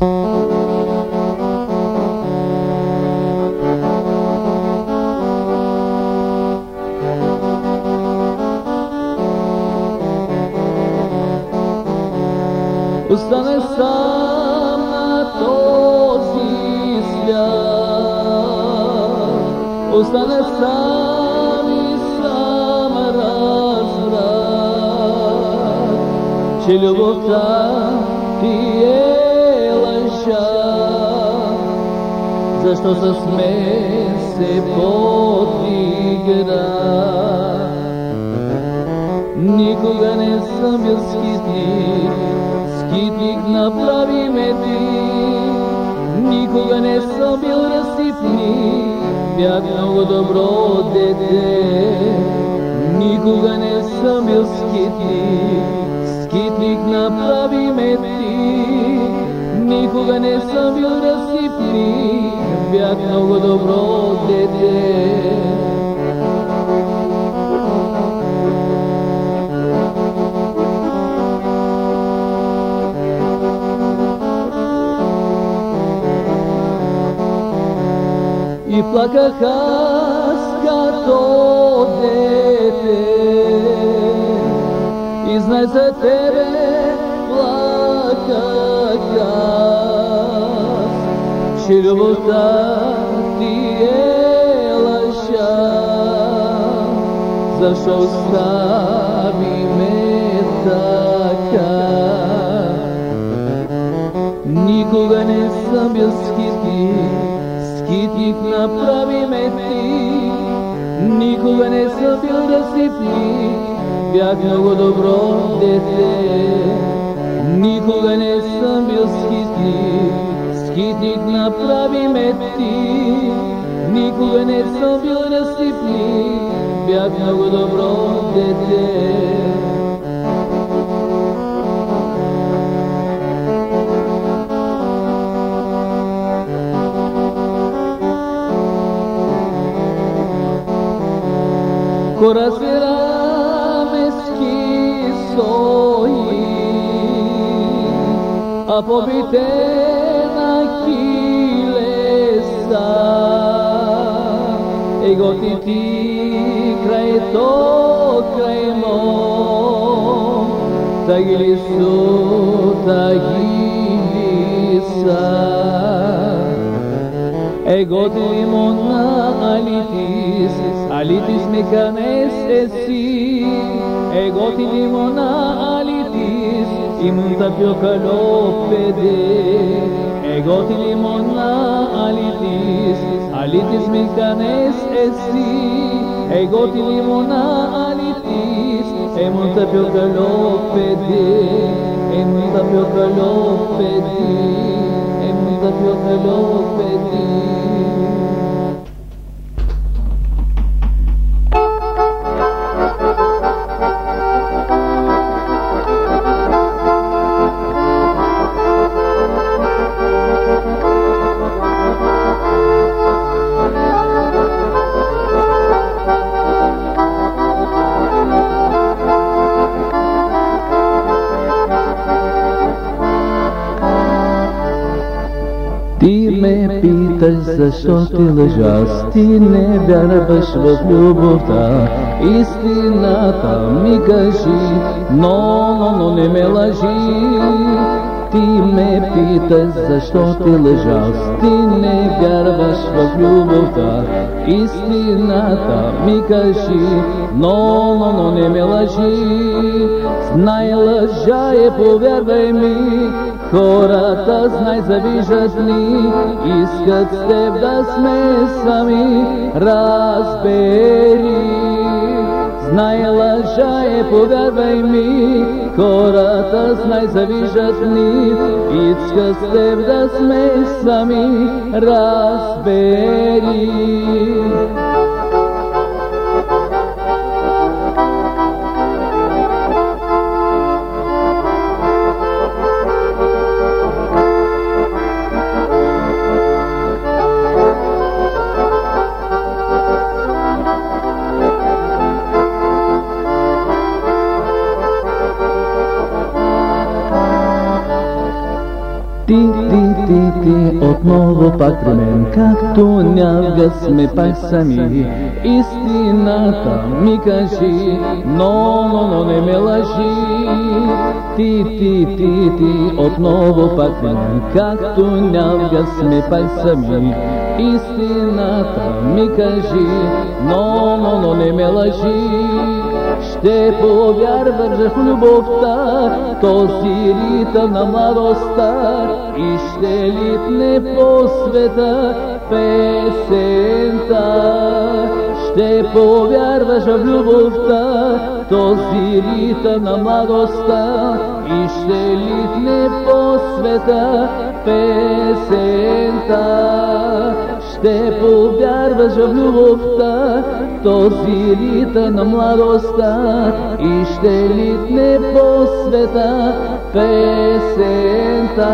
Остане сам на този свят. Остане сам и сам разбра, че любовта ти е Защо с мен се подигра? Никога не съм бил скитник, скитник направи ме ти. Никога не съм бил разсипник, бях много добро дете. Никога не съм бил скитник, Никога не съм бил разсипник, бях много добро дете. И плаках аз като дете И знай за тебе Че любовта ти е лъжа. Защо остави ме така? Никога не съм бил скитник. Скитник направи ме ти, никога не съм бил разсипник, бях много добро дете. Никога не съм бил скитник, скитник направи ме ти, никога не съм бил разсипник, бях много добро дете. Corazerame schisoii, φίλεσσα εγώ τι τίκρα το κραίμο. Τα γυρίσω τα γύρισα. Εγώ τη λιμονά αλήτης αλήτης με κάνες εσύ. Εγώ τι λιμονά αλήτης ήμουν τα πιο καλό παιδί. Εγώ τη λιμώνα αλήτης, αλήτης με κάνες εσύ. Εγώ τη λιμώνα αλήτης, ήμουν τα πιο καλό παιδί. Ήμουν τα πιο καλό παιδί. Ήμουν τα πιο καλό παιδί. Питаш защо ти лъжа, ти не вярваш в любовта. Истината ми кажи, но, но, но не ме лъжи. Ти ме питаш защо ти лъжа, ти не вярваш в любовта. Истината ми кажи, но, но, но не ме лъжи. Знай лъжа е, повярвай ми, Хората, знай, завиждат ни, искат с теб да сме сами, разбери. Najlaša je pogarvaj mi, korata znaj zavižatni, Icka stev da sme sami razberi. Ти, ти, ти, ти, отново пак при мен, както някога сме пак сами. Истината ми кажи, но, но, но не ме лъжи. Ти, ти, ти, ти, отново пак мен, както някога сме пак сами. Истината ми кажи, но, но, но не ме лъжи. Ще повярваш в любовта, този ритъм на младостта и ще литне по света песента. Ще повярваш в любовта, този ритъм на младостта и ще литне по света песента. Ще повярваш в любовта, този ритъм на младостта и ще литне по света песента.